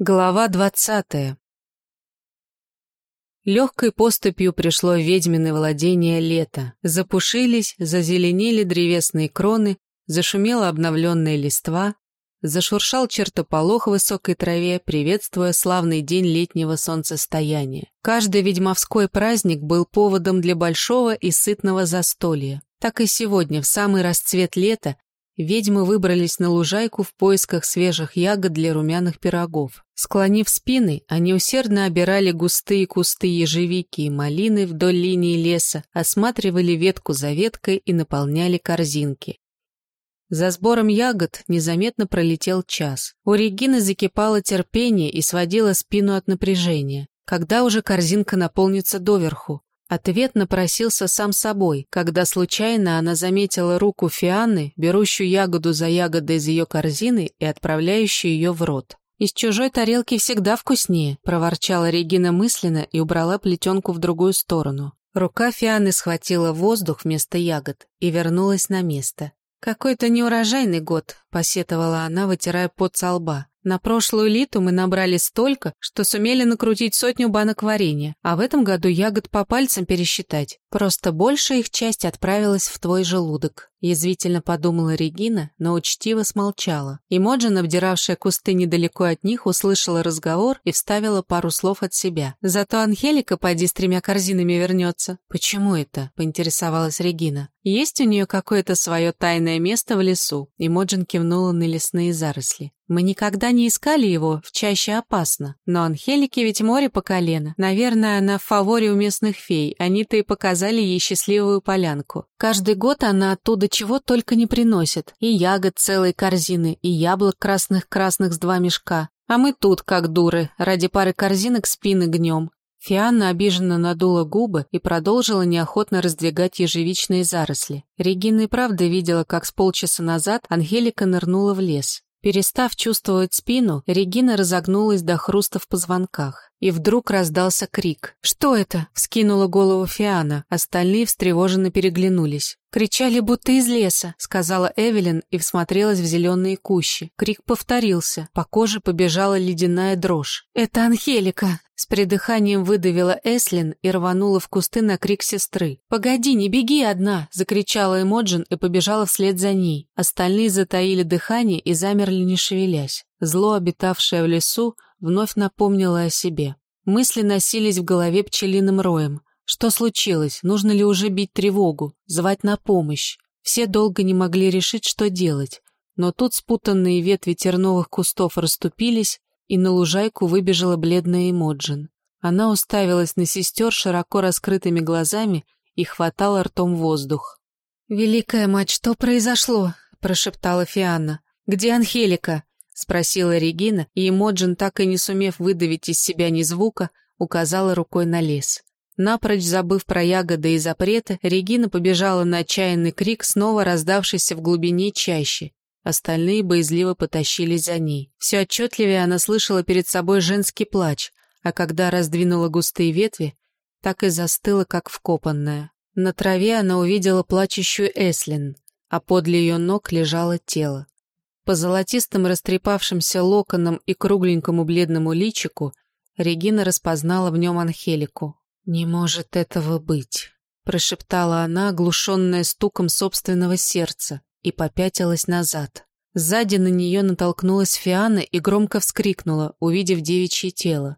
Глава двадцатая Легкой поступью пришло ведьмины владения лето. Запушились, зазеленели древесные кроны, зашумела обновленная листва, зашуршал чертополох в высокой траве, приветствуя славный день летнего солнцестояния. Каждый ведьмовской праздник был поводом для большого и сытного застолья. Так и сегодня, в самый расцвет лета, Ведьмы выбрались на лужайку в поисках свежих ягод для румяных пирогов. Склонив спины, они усердно обирали густые кусты ежевики и малины вдоль линии леса, осматривали ветку за веткой и наполняли корзинки. За сбором ягод незаметно пролетел час. У Регины закипало терпение и сводило спину от напряжения. Когда уже корзинка наполнится доверху? Ответ напросился сам собой, когда случайно она заметила руку Фианны, берущую ягоду за ягодой из ее корзины и отправляющую ее в рот. «Из чужой тарелки всегда вкуснее», – проворчала Регина мысленно и убрала плетенку в другую сторону. Рука Фианы схватила воздух вместо ягод и вернулась на место. «Какой-то неурожайный год», – посетовала она, вытирая пот со лба. На прошлую литу мы набрали столько, что сумели накрутить сотню банок варенья, а в этом году ягод по пальцам пересчитать. Просто большая их часть отправилась в твой желудок. Язвительно подумала Регина, но учтиво смолчала. И Моджин, обдиравшая кусты недалеко от них, услышала разговор и вставила пару слов от себя. Зато Анхелика, поди, с тремя корзинами вернется. «Почему это?» – поинтересовалась Регина. «Есть у нее какое-то свое тайное место в лесу?» И Моджин кивнула на лесные заросли. Мы никогда не искали его, в чаще опасно. Но Анхелике ведь море по колено. Наверное, она в фаворе у местных фей. Они-то и показали ей счастливую полянку. Каждый год она оттуда чего только не приносит. И ягод целой корзины, и яблок красных-красных с два мешка. А мы тут, как дуры, ради пары корзинок спины гнем. Фианна обиженно надула губы и продолжила неохотно раздвигать ежевичные заросли. Регина и правда видела, как с полчаса назад Ангелика нырнула в лес. Перестав чувствовать спину, Регина разогнулась до хруста в позвонках. И вдруг раздался крик. «Что это?» — вскинула голову Фиана. Остальные встревоженно переглянулись. «Кричали, будто из леса», — сказала Эвелин и всмотрелась в зеленые кущи. Крик повторился. По коже побежала ледяная дрожь. «Это Анхелика!» С придыханием выдавила Эслин и рванула в кусты на крик сестры. «Погоди, не беги одна!» – закричала Эмоджин и побежала вслед за ней. Остальные затаили дыхание и замерли, не шевелясь. Зло, обитавшее в лесу, вновь напомнило о себе. Мысли носились в голове пчелиным роем. Что случилось? Нужно ли уже бить тревогу? Звать на помощь? Все долго не могли решить, что делать. Но тут спутанные ветви терновых кустов расступились, и на лужайку выбежала бледная Эмоджин. Она уставилась на сестер широко раскрытыми глазами и хватала ртом воздух. «Великая мать, что произошло?» – прошептала Фианна. «Где Анхелика?» – спросила Регина, и Эмоджин, так и не сумев выдавить из себя ни звука, указала рукой на лес. Напрочь забыв про ягоды и запреты, Регина побежала на отчаянный крик, снова раздавшийся в глубине чаще, Остальные боязливо потащились за ней. Все отчетливее она слышала перед собой женский плач, а когда раздвинула густые ветви, так и застыла, как вкопанная. На траве она увидела плачущую Эслин, а подле ее ног лежало тело. По золотистым растрепавшимся локонам и кругленькому бледному личику Регина распознала в нем Анхелику. «Не может этого быть», — прошептала она, оглушенная стуком собственного сердца и попятилась назад. Сзади на нее натолкнулась Фиана и громко вскрикнула, увидев девичье тело.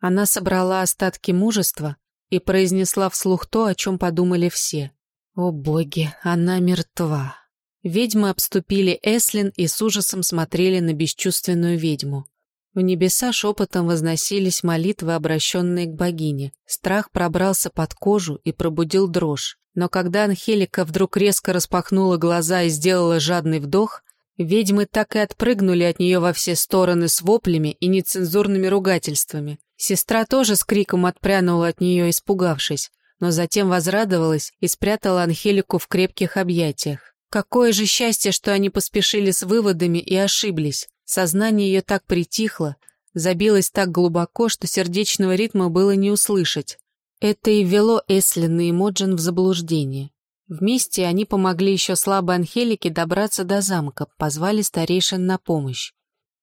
Она собрала остатки мужества и произнесла вслух то, о чем подумали все. «О боги, она мертва!» Ведьмы обступили Эслин и с ужасом смотрели на бесчувственную ведьму. В небеса шепотом возносились молитвы, обращенные к богине. Страх пробрался под кожу и пробудил дрожь. Но когда Анхелика вдруг резко распахнула глаза и сделала жадный вдох, ведьмы так и отпрыгнули от нее во все стороны с воплями и нецензурными ругательствами. Сестра тоже с криком отпрянула от нее, испугавшись, но затем возрадовалась и спрятала Анхелику в крепких объятиях. Какое же счастье, что они поспешили с выводами и ошиблись. Сознание ее так притихло, забилось так глубоко, что сердечного ритма было не услышать. Это и ввело Эслин и Моджин в заблуждение. Вместе они помогли еще слабой Анхелике добраться до замка, позвали старейшин на помощь.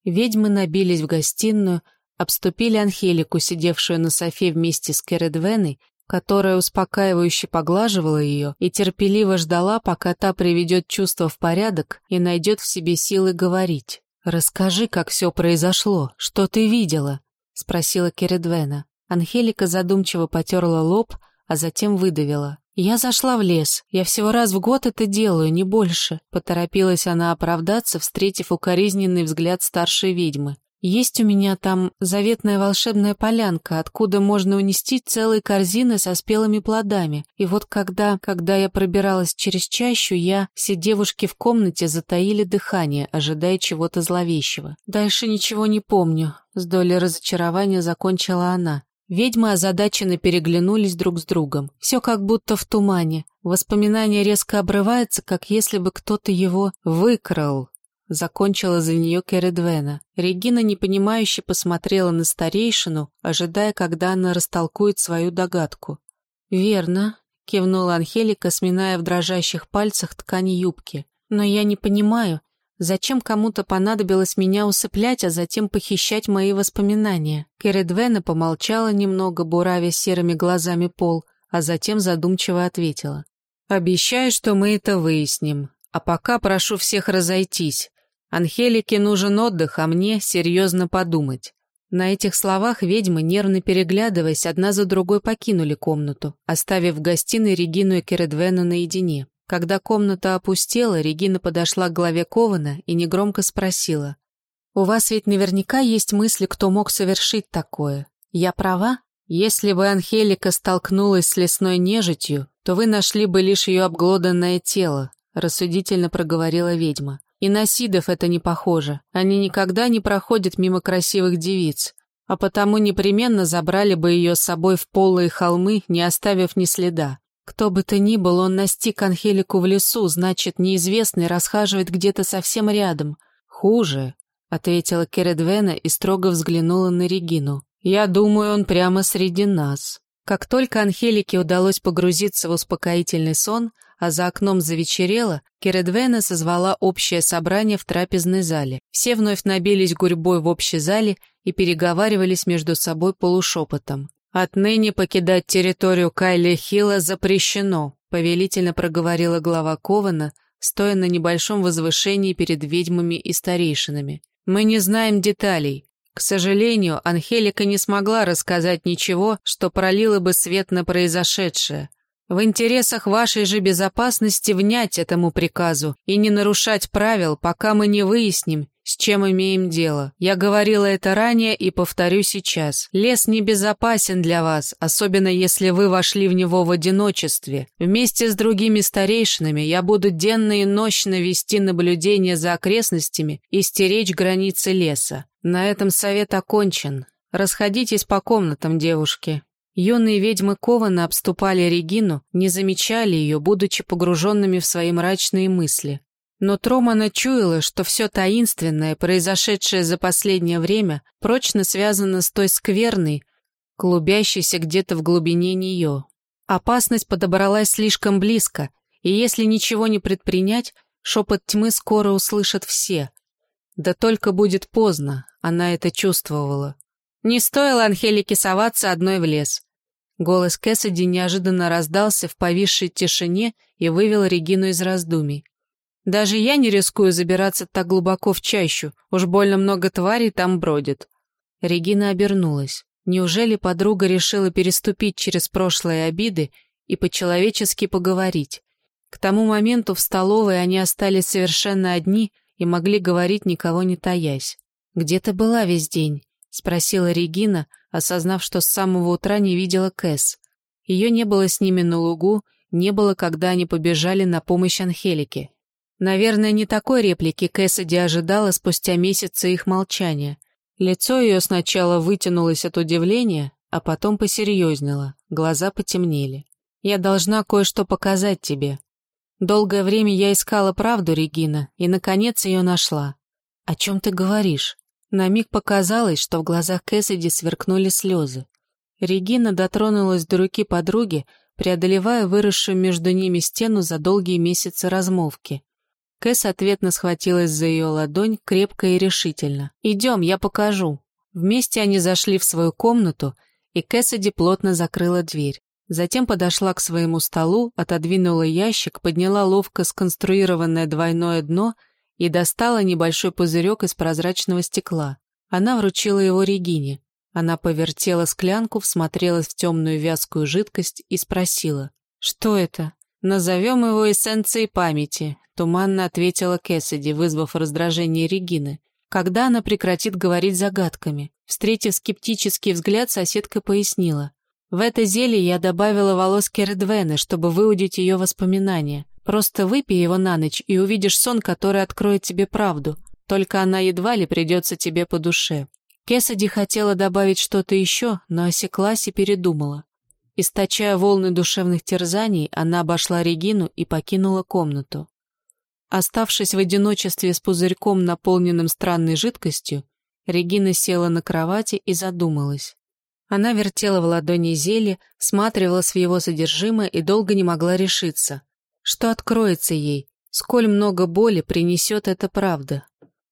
Ведьмы набились в гостиную, обступили Анхелику, сидевшую на софе вместе с Кередвеной, которая успокаивающе поглаживала ее и терпеливо ждала, пока та приведет чувство в порядок и найдет в себе силы говорить. «Расскажи, как все произошло, что ты видела?» — спросила Кередвена. Анхелика задумчиво потерла лоб, а затем выдавила. «Я зашла в лес. Я всего раз в год это делаю, не больше», — поторопилась она оправдаться, встретив укоризненный взгляд старшей ведьмы. Есть у меня там заветная волшебная полянка, откуда можно унести целые корзины со спелыми плодами. И вот когда, когда я пробиралась через чащу, я, все девушки в комнате затаили дыхание, ожидая чего-то зловещего. Дальше ничего не помню. С долей разочарования закончила она. Ведьмы озадаченно переглянулись друг с другом. Все как будто в тумане. Воспоминание резко обрывается, как если бы кто-то его выкрал. Закончила за нее Кередвена. Регина непонимающе посмотрела на старейшину, ожидая, когда она растолкует свою догадку. «Верно», — кивнула Анхелика, сминая в дрожащих пальцах ткани юбки. «Но я не понимаю, зачем кому-то понадобилось меня усыплять, а затем похищать мои воспоминания?» Кередвена помолчала немного, буравя серыми глазами пол, а затем задумчиво ответила. «Обещаю, что мы это выясним. А пока прошу всех разойтись. Анхелике нужен отдых, а мне серьезно подумать. На этих словах ведьмы, нервно переглядываясь, одна за другой покинули комнату, оставив в гостиной Регину и Кередвену наедине. Когда комната опустела, Регина подошла к главе Кована и негромко спросила. «У вас ведь наверняка есть мысли, кто мог совершить такое. Я права? Если бы Анхелика столкнулась с лесной нежитью, то вы нашли бы лишь ее обглоданное тело», рассудительно проговорила ведьма. И на сидов это не похоже. Они никогда не проходят мимо красивых девиц, а потому непременно забрали бы ее с собой в полые холмы, не оставив ни следа. Кто бы то ни был, он настиг Анхелику в лесу, значит, неизвестный расхаживает где-то совсем рядом. Хуже, — ответила Кередвена и строго взглянула на Регину. «Я думаю, он прямо среди нас». Как только Анхелике удалось погрузиться в успокоительный сон, а за окном завечерело, Кередвена созвала общее собрание в трапезной зале. Все вновь набились гурьбой в общей зале и переговаривались между собой полушепотом. «Отныне покидать территорию Кайли Хилла запрещено», повелительно проговорила глава Кована, стоя на небольшом возвышении перед ведьмами и старейшинами. «Мы не знаем деталей. К сожалению, Анхелика не смогла рассказать ничего, что пролило бы свет на произошедшее. В интересах вашей же безопасности внять этому приказу и не нарушать правил, пока мы не выясним, с чем имеем дело. Я говорила это ранее и повторю сейчас. Лес небезопасен для вас, особенно если вы вошли в него в одиночестве. Вместе с другими старейшинами я буду денно и ночно вести наблюдение за окрестностями и стеречь границы леса. На этом совет окончен. Расходитесь по комнатам, девушки. Юные ведьмы Кована обступали Регину, не замечали ее, будучи погруженными в свои мрачные мысли. Но Тромана чуяла, что все таинственное, произошедшее за последнее время, прочно связано с той скверной, клубящейся где-то в глубине нее. Опасность подобралась слишком близко, и если ничего не предпринять, шепот тьмы скоро услышат все. Да только будет поздно, она это чувствовала. Не стоило Анхелике соваться одной в лес. Голос Кэссиди неожиданно раздался в повисшей тишине и вывел Регину из раздумий. «Даже я не рискую забираться так глубоко в чащу, уж больно много тварей там бродит». Регина обернулась. Неужели подруга решила переступить через прошлые обиды и по-человечески поговорить? К тому моменту в столовой они остались совершенно одни и могли говорить, никого не таясь. «Где ты была весь день?» — спросила Регина, осознав, что с самого утра не видела Кэс. Ее не было с ними на лугу, не было, когда они побежали на помощь Анхелике. Наверное, не такой реплики Кэссиди ожидала спустя месяцы их молчания. Лицо ее сначала вытянулось от удивления, а потом посерьезнело, глаза потемнели. «Я должна кое-что показать тебе. Долгое время я искала правду, Регина, и, наконец, ее нашла. О чем ты говоришь?» На миг показалось, что в глазах Кэссиди сверкнули слезы. Регина дотронулась до руки подруги, преодолевая выросшую между ними стену за долгие месяцы размолвки. Кэс ответно схватилась за ее ладонь крепко и решительно. «Идем, я покажу». Вместе они зашли в свою комнату, и Кэссиди плотно закрыла дверь. Затем подошла к своему столу, отодвинула ящик, подняла ловко сконструированное двойное дно и достала небольшой пузырек из прозрачного стекла. Она вручила его Регине. Она повертела склянку, всмотрелась в темную вязкую жидкость и спросила. «Что это?» «Назовем его эссенцией памяти», — туманно ответила Кэссиди, вызвав раздражение Регины. «Когда она прекратит говорить загадками?» Встретив скептический взгляд, соседка пояснила. «В это зелье я добавила волоски Редвены, чтобы выудить ее воспоминания. Просто выпей его на ночь и увидишь сон, который откроет тебе правду. Только она едва ли придется тебе по душе». Кесади хотела добавить что-то еще, но осеклась и передумала. Источая волны душевных терзаний, она обошла Регину и покинула комнату. Оставшись в одиночестве с пузырьком, наполненным странной жидкостью, Регина села на кровати и задумалась. Она вертела в ладони зелье, сматривалась в его содержимое и долго не могла решиться. Что откроется ей? Сколь много боли принесет эта правда?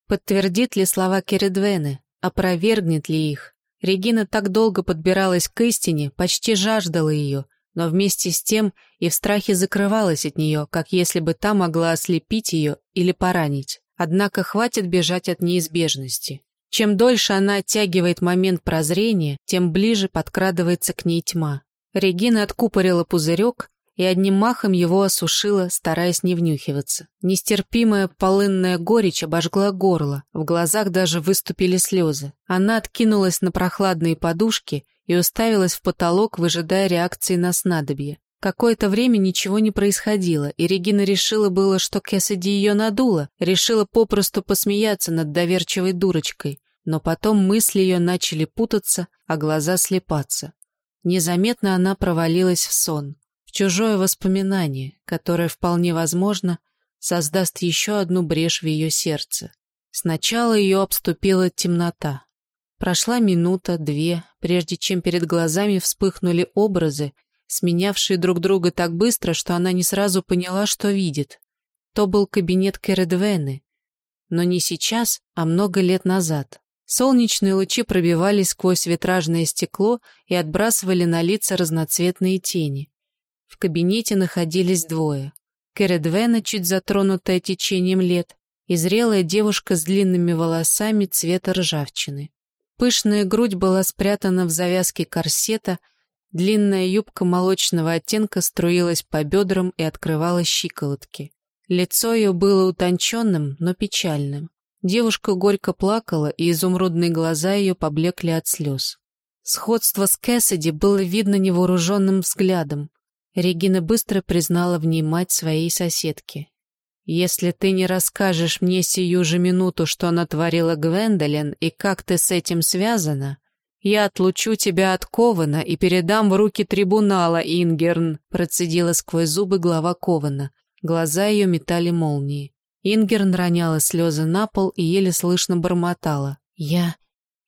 Подтвердит ли слова Кередвены? Опровергнет ли их? Регина так долго подбиралась к истине, почти жаждала ее, но вместе с тем и в страхе закрывалась от нее, как если бы та могла ослепить ее или поранить. Однако хватит бежать от неизбежности. Чем дольше она оттягивает момент прозрения, тем ближе подкрадывается к ней тьма. Регина откупорила пузырек, и одним махом его осушила, стараясь не внюхиваться. Нестерпимая полынная горечь обожгла горло, в глазах даже выступили слезы. Она откинулась на прохладные подушки и уставилась в потолок, выжидая реакции на снадобье. Какое-то время ничего не происходило, и Регина решила было, что Кэссиди ее надула, решила попросту посмеяться над доверчивой дурочкой, но потом мысли ее начали путаться, а глаза слепаться. Незаметно она провалилась в сон чужое воспоминание, которое, вполне возможно, создаст еще одну брешь в ее сердце. Сначала ее обступила темнота. Прошла минута, две, прежде чем перед глазами вспыхнули образы, сменявшие друг друга так быстро, что она не сразу поняла, что видит. То был кабинет Кередвены, но не сейчас, а много лет назад. Солнечные лучи пробивались сквозь витражное стекло и отбрасывали на лица разноцветные тени. В кабинете находились двое. Кередвена, чуть затронутая течением лет, и зрелая девушка с длинными волосами цвета ржавчины. Пышная грудь была спрятана в завязке корсета, длинная юбка молочного оттенка струилась по бедрам и открывала щиколотки. Лицо ее было утонченным, но печальным. Девушка горько плакала, и изумрудные глаза ее поблекли от слез. Сходство с Кэссиди было видно невооруженным взглядом. Регина быстро признала в ней мать своей соседки. «Если ты не расскажешь мне сию же минуту, что натворила Гвендолин и как ты с этим связана, я отлучу тебя от Кована и передам в руки трибунала, Ингерн», процедила сквозь зубы глава Кована. Глаза ее метали молнии. Ингерн роняла слезы на пол и еле слышно бормотала. «Я...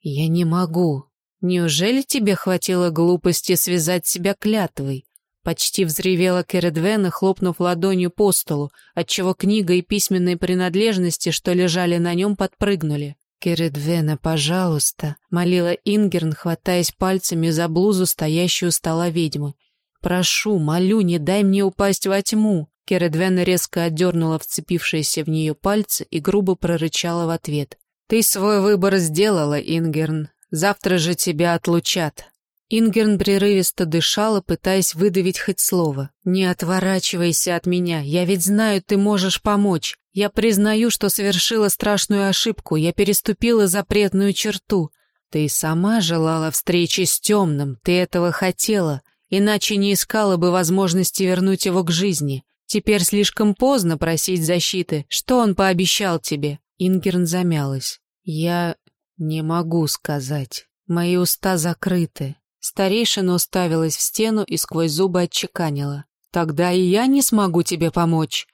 я не могу. Неужели тебе хватило глупости связать себя клятвой? Почти взревела Кередвена, хлопнув ладонью по столу, отчего книга и письменные принадлежности, что лежали на нем, подпрыгнули. «Кередвена, пожалуйста», — молила Ингерн, хватаясь пальцами за блузу, стоящую у стола ведьмы. «Прошу, молю, не дай мне упасть во тьму». Кередвена резко отдернула вцепившиеся в нее пальцы и грубо прорычала в ответ. «Ты свой выбор сделала, Ингерн. Завтра же тебя отлучат. Ингерн прерывисто дышала, пытаясь выдавить хоть слово. «Не отворачивайся от меня, я ведь знаю, ты можешь помочь. Я признаю, что совершила страшную ошибку, я переступила запретную черту. Ты сама желала встречи с темным, ты этого хотела, иначе не искала бы возможности вернуть его к жизни. Теперь слишком поздно просить защиты. Что он пообещал тебе?» Ингерн замялась. «Я не могу сказать. Мои уста закрыты. Старейшина уставилась в стену и сквозь зубы отчеканила. «Тогда и я не смогу тебе помочь.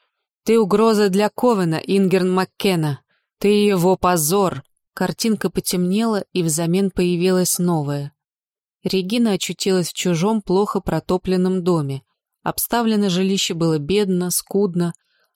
Ты угроза для Ковена, Ингерн Маккена. Ты его позор!» Картинка потемнела, и взамен появилась новая. Регина очутилась в чужом, плохо протопленном доме. Обставлено жилище было бедно, скудно.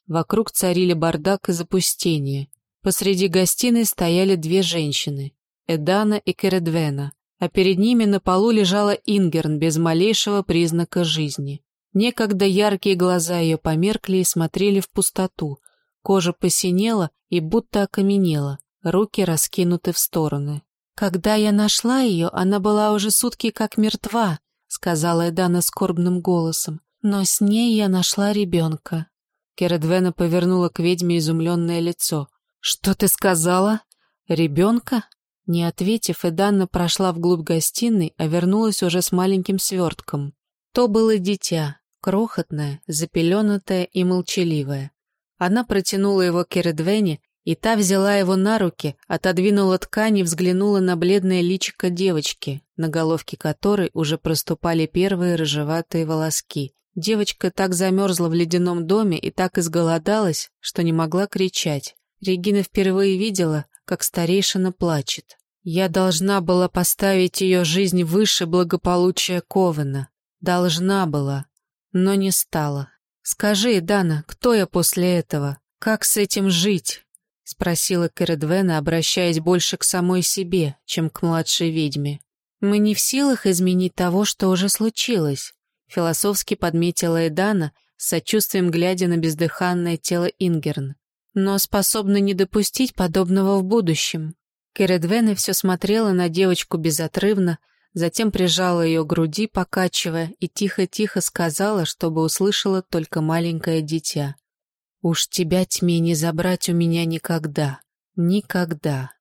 Вокруг царили бардак и запустение. Посреди гостиной стояли две женщины – Эдана и Кередвена, а перед ними на полу лежала Ингерн без малейшего признака жизни. Некогда яркие глаза ее померкли и смотрели в пустоту. Кожа посинела и будто окаменела, руки раскинуты в стороны. «Когда я нашла ее, она была уже сутки как мертва», сказала Эдана скорбным голосом. «Но с ней я нашла ребенка». Кередвена повернула к ведьме изумленное лицо. «Что ты сказала? Ребенка?» Не ответив, Эданна прошла вглубь гостиной, а вернулась уже с маленьким свертком. То было дитя, крохотное, запеленатое и молчаливое. Она протянула его к Кередвене, и та взяла его на руки, отодвинула ткань и взглянула на бледное личико девочки, на головке которой уже проступали первые рыжеватые волоски. Девочка так замерзла в ледяном доме и так изголодалась, что не могла кричать. Регина впервые видела, как старейшина плачет. Я должна была поставить ее жизнь выше благополучия Ковена. Должна была но не стала. «Скажи, Дана, кто я после этого? Как с этим жить?» — спросила Кередвена, обращаясь больше к самой себе, чем к младшей ведьме. «Мы не в силах изменить того, что уже случилось», — философски подметила Эдана, с сочувствием глядя на бездыханное тело Ингерн. «Но способны не допустить подобного в будущем». Кередвена все смотрела на девочку безотрывно, затем прижала ее к груди, покачивая, и тихо-тихо сказала, чтобы услышала только маленькое дитя. «Уж тебя тьме не забрать у меня никогда. Никогда».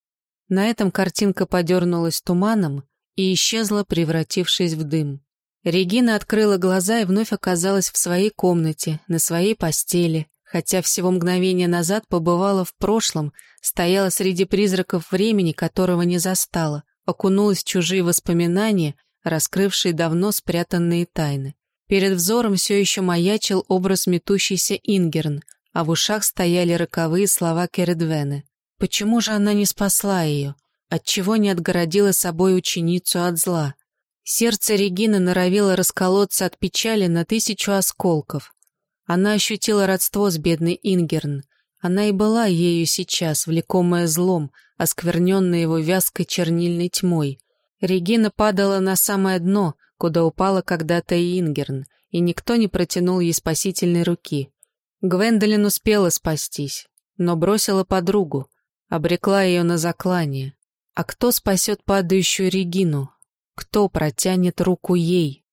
На этом картинка подернулась туманом и исчезла, превратившись в дым. Регина открыла глаза и вновь оказалась в своей комнате, на своей постели, хотя всего мгновение назад побывала в прошлом, стояла среди призраков времени, которого не застала, окунулась в чужие воспоминания, раскрывшие давно спрятанные тайны. Перед взором все еще маячил образ метущейся Ингерн, а в ушах стояли роковые слова Кередвены. Почему же она не спасла ее? Отчего не отгородила собой ученицу от зла? Сердце Регины норовило расколоться от печали на тысячу осколков. Она ощутила родство с бедной Ингерн. Она и была ею сейчас, влекомая злом, оскверненная его вязкой чернильной тьмой. Регина падала на самое дно, куда упала когда-то и Ингерн, и никто не протянул ей спасительной руки. Гвендолин успела спастись, но бросила подругу, обрекла ее на заклание. А кто спасет падающую Регину? Кто протянет руку ей?